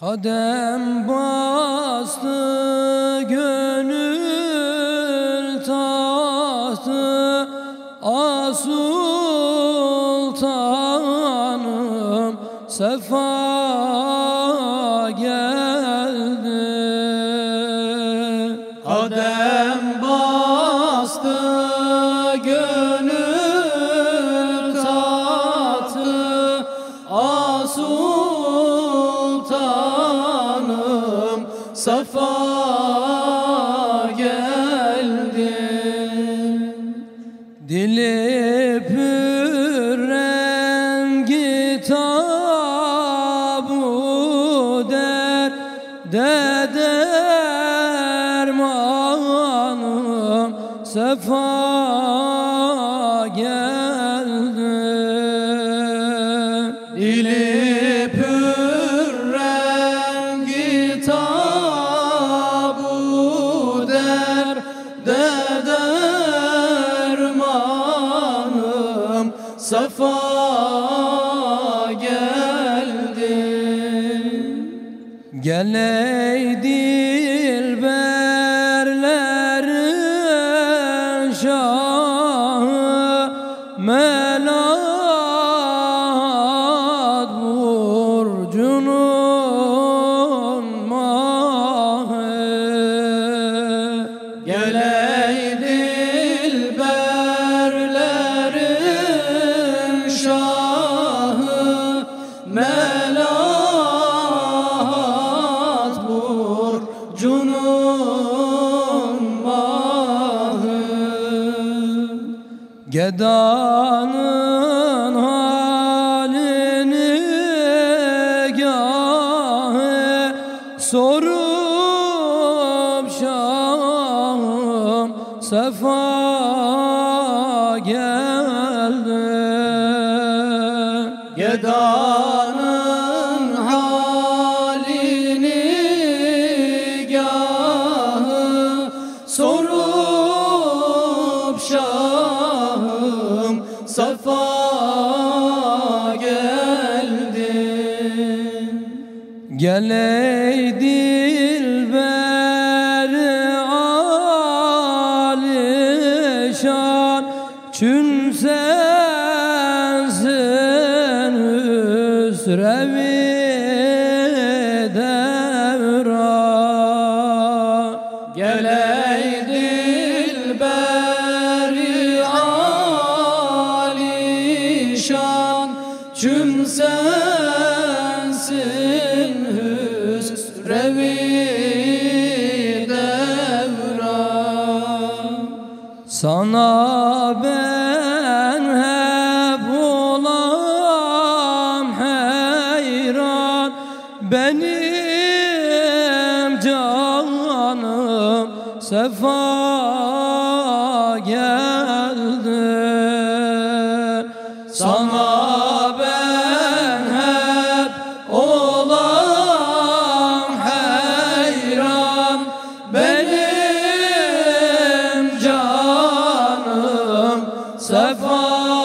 Kadem bastı gönül tahtı Asultanım sefa geldi. Kadem bastı gönül tahtı Asultanım Dili pür rengi tabu der de dermanım sefa geldi Safa geldi. Geley dilberlerin şahı Melat Gedanın halini gâhe sorup şahım sefa geldi. Gedanın Geley dilberi alişan Çün sensin hüsrevi devran Geley dilberi alişan Çüm sensin Sana ben hep olam heyran Benim canım sefa geldi. Sana C'est vrai.